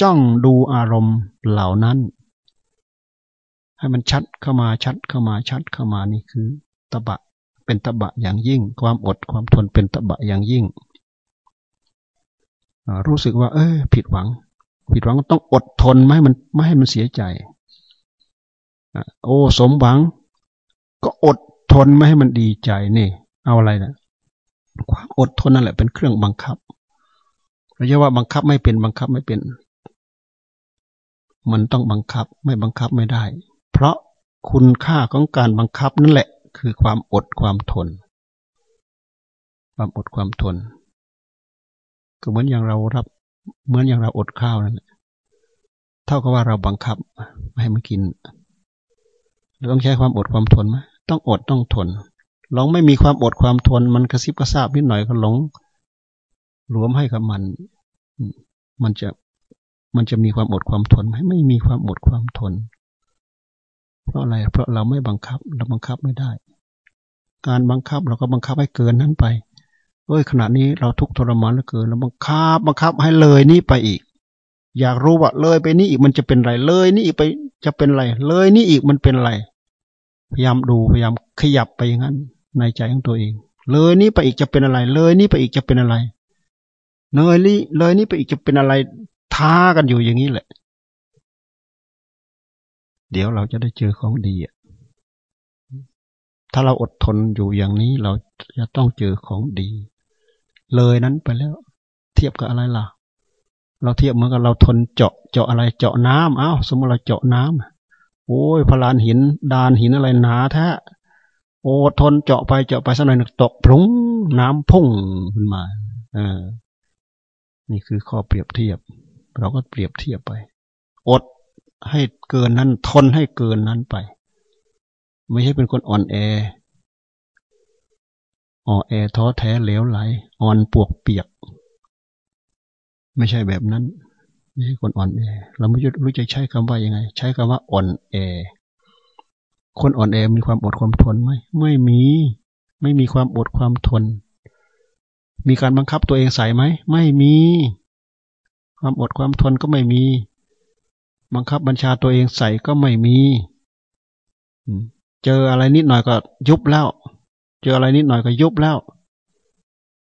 จ้องดูอารมณ์เหล่านั้น ให้มันชัดเข้ามาชัดเข้ามาชัดเข้ามานี่คือตบะเป็นตบะอย่างยิ่ง ความอดความทนเป็นตบะอย่างยิ่ง รู้สึกว่า เออผิดหวัง ผิดหวังต้องอดทนไม่ให้มันไม่ให้มันเสียใจโอ้สมหวัง ก็อดทนไม่ให้มันดีใจนี่ เอาอะไรนะความอดทนนั่นแหละเป็นเครื่องบังคับเราจะว่าบังคับไม่เป็นบังคับไม่เป็น มันต้องบังคับไม่บังคับไม่ได้ เพราะคุณค่าของการบังคับนั่นแหละ คือความอดความทน ความอดความทน ก็เหมือนอย่างเรารับ เหมือนอย่างเราอดข้าวนั่นแหละเท่ากับว่าเราบังคับไม่ให้มันกินเราต้องใช้ความอดความทนไหมต้องอดต้องทน ลองไม่มีความอดความทน มันกระซิบกระซาบนิดหน่อยก็หลงรวมให้กับมัน มันจะมันจะมีความอดความทนไหมไม่มีความอดความทน เพราะอะไร เพราะเราไม่บังคับ เราบังคับไม่ได้ การบังคับเราก็บังคับให้เกินนั้นไปเอ้ยขณะนี้เราทุกข์ทรมานเหลือเกินเราบังคับบังคับให้เลยนี่ไปอีก อยากรู้ว่าเลยไปนี่อีกมันจะเป็นไรเลย นี่อีกไปจะเป็นไรเลยนี่อีกมันเป็นไร พยายามดูพยายามขยับไปอย่างนั้น ในใจของตัวเอง เลยนี้ไปอีกจะเป็นอะไร เลยนี้ไปอีกจะเป็นอะไรเนยนี้เลยนี้ไปอีกจะเป็นอะไรท้ากันอยู่อย่างนี้แหละ เดี๋ยวเราจะได้เจอของดีอะถ้าเราอดทนอยู่อย่างนี้เราจะต้องเจอของดี เลยนั้นไปแล้ว เทียบกับอะไรล่ะ เราเทียบเหมือนกับเราทนเจาะเจาะอะไรเจาะน้ำอ้าวสมมติเราเจาะน้ำโอ้ยพลานหิน ดานหินอะไรหนาแท้ โอทนเจาะไปเจาะไปสักหน่อยตกพรุ้งน้ำพุ่งขึ้นมาเออนี่คือข้อเปรียบเทียบ เราก็เปรียบเทียบไป อดให้เกินนั้น ทนให้เกินนั้นไป ไม่ใช่เป็นคนอ่อนแออ่อแอท้อแท้เหลวไหล อ่อนปวกเปียก ไม่ใช่แบบนั้น ไม่ใช่คนอ่อนแอ เราไม่รู้จะใช้คำว่ายังไง ใช้คำว่าอ่อนแอ คนอ่อนแอมีความอดความทนไหมไม่มี ไม่มีความอดความทน มีการบังคับตัวเองใส่ไหมไม่มี ความอดความทนก็ไม่มี บังคับบัญชาตัวเองใส่ก็ไม่มีเจออะไรนิดหน่อยก็ยุบแล้ว เจออะไรนิดหน่อยก็ยุบแล้ว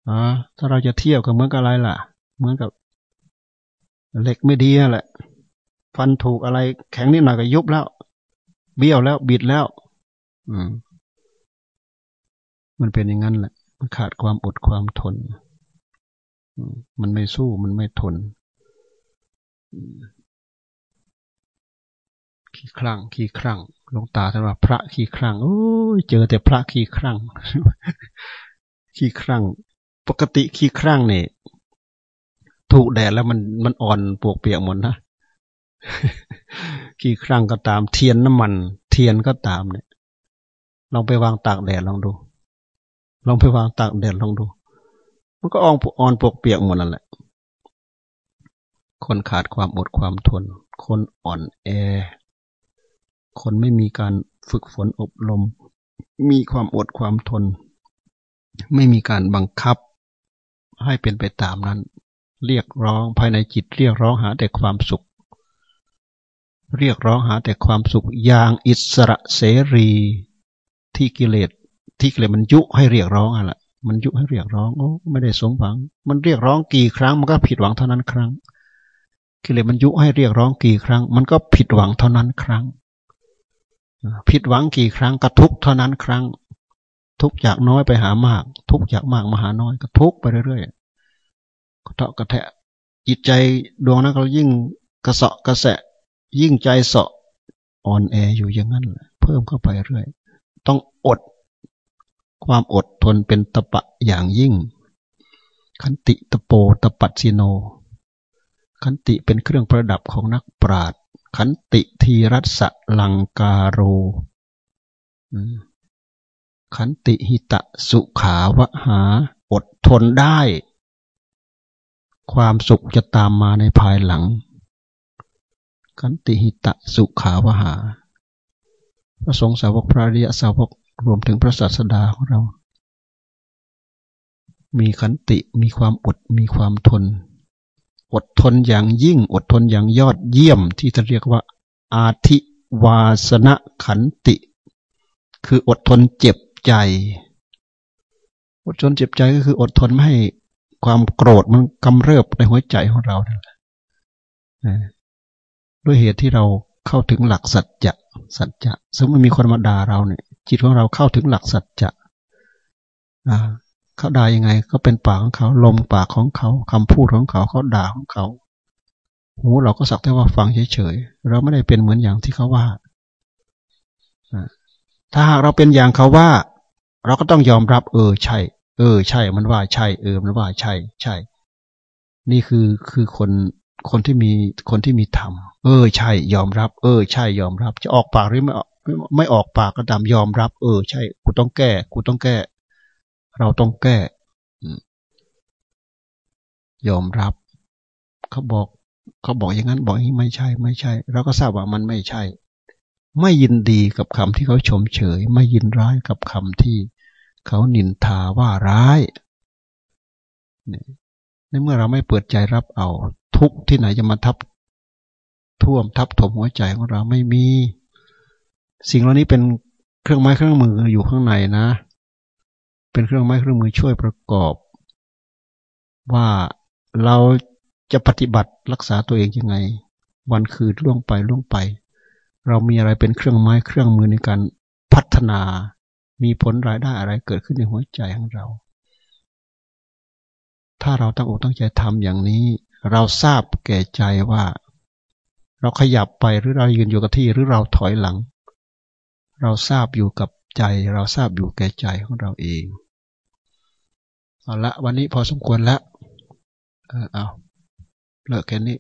อถ้าเราจะเที่ยวก็เหมือนกับอะไรล่ะ เหมือนกับเหล็กไม่ดีแหละ ฟันถูกอะไรแข็งนิดหน่อยก็ยุบแล้ว เบี้ยวแล้วบิดแล้ว อืมมันเป็นอย่างนั้นแหละ มันขาดความอดความทน มันไม่สู้มันไม่ทน ขี้คลั่งขี้คลั่งลงตาท่านว่าพระขี้คลั่งโอ้ยเจอแต่พระขี้คลั่งขี้คลั่งปกติขี้คลั่งเนี่ยถูกแดดแล้วมันมันอ่อนปวกเปียกหมดนะ กี่ครั้งก็ตาม เทียนน้ำมัน เทียนก็ตามเนี่ยลองไปวางตากแดดลองดู ลองไปวางตากแดดลองดู มันก็อ่อนอ่อนปกเปียกหมดนั่นแหละ คนขาดความอดความทน คนอ่อนแอ คนไม่มีการฝึกฝนอบรม มีความอดความทน ไม่มีการบังคับ ให้เป็นไปตามนั้น เรียกร้องภายในจิตเรียกร้องหาแต่ความสุข เรียกร้องหาแต่ความสุขอย่างอิสระเสรี ที่กิเลสที่กิเลสมันยุให้เรียกร้องอะละมันยุให้เรียกร้องโอ้ไม่ได้สมหวัง มันเรียกร้องกี่ครั้ง มันก็ผิดหวังเท่านั้นครั้ง กิเลสมันยุให้เรียกร้องกี่ครั้ง มันก็ผิดหวังเท่านั้นครั้ง ผิดหวังกี่ครั้งก็ทุกเท่านั้นครั้ง ทุกจากน้อยไปหามาก ทุกจากมากมาหาน้อยก็ทุกไปเรื่อยๆกระเทาะกระแทะจิตใจดวงนั้นก็ยิ่งกระเสาะกระแสะ ยิ่งใจเสาะอ่อนแออยู่อย่างนั้นเพิ่มเข้าไปเรื่อย ต้องอด ความอดทนเป็นตะปะอย่างยิ่ง ขันติตะโปตะปัตสิโน ขันติเป็นเครื่องประดับของนักปราชญ์ขันติทีรัสลังการโรขันติหิตะสุขาวหา อดทนได้ ความสุขจะตามมาในภายหลัง ขันติหิตะสุขาวหา พระสงฆ์สาวกพระริยสาวกรวมถึงพระศาสดาของเรา มีขันติมีความอดมีความทน อดทนอย่างยิ่งอดทนอย่างยอดเยี่ยมที่จะเรียกว่า อาธิวาสนะขันติ คืออดทนเจ็บใจ อดทนเจ็บใจก็คืออดทนไม่ให้ความโกรธมันกำเริบในหัวใจของเรา ด้วยเหตุที่เราเข้าถึงหลักสัจจะสัจจะซึ่งมันมีคนมาด่าเราเนี่ย จิตของเราเข้าถึงหลักสัจจะเขาด่ายังไง ก็เป็นปากของเขาลมปากของเขาคำพูดของเขาเขาด่าของเขา หูเราก็สักแต่ว่าฟังเฉยๆเราไม่ได้เป็นเหมือนอย่างที่เขาว่าถ้าหากเราเป็นอย่างเขาว่า เราก็ต้องยอมรับ เออใช่ เออ ใช่ มันว่าใช่ เออมันว่าใช่ ใช่ นี่คือคือคน คนที่มีคนที่มีธรรม เออ ใช่ยอมรับ เออ ใช่ยอมรับ จะออกปากหรือไม่ออกไม่ออกปากก็ตามยอมรับ เออ ใช่กูต้องแก้กูต้องแก้ เราต้องแก้ยอมรับ เขาบอก เขาบอกอย่างนั้น บอกอย่างนี้ไม่ใช่ ไม่ใช่ เราก็ทราบว่ามันไม่ใช่ ไม่ยินดีกับคำที่เขาชมเฉย ไม่ยินร้ายกับคำที่เขานินทาว่าร้ายในเมื่อเราไม่เปิดใจรับเอา ทุกที่ไหนจะมาทับท่วมทับถมหัวใจของเราไม่มี สิ่งเหล่านี้เป็นเครื่องไม้เครื่องมืออยู่ข้างในนะ เป็นเครื่องไม้เครื่องมือช่วยประกอบ ว่าเราจะปฏิบัติรักษาตัวเองยังไง วันคืนล่วงไปล่วงไป เรามีอะไรเป็นเครื่องไม้เครื่องมือในการพัฒนา มีผลรายได้อะไรเกิดขึ้นในหัวใจของเรา ถ้าเราตั้งอกตั้งใจทำอย่างนี้ เราทราบแก่ใจว่า เราขยับไปหรือเรายืนอยู่กับที่หรือเราถอยหลัง เราทราบอยู่กับใจ เราทราบอยู่แก่ใจของเราเองเอาละวันนี้พอสมควรแล้วเออเอาเลิกแค่นี้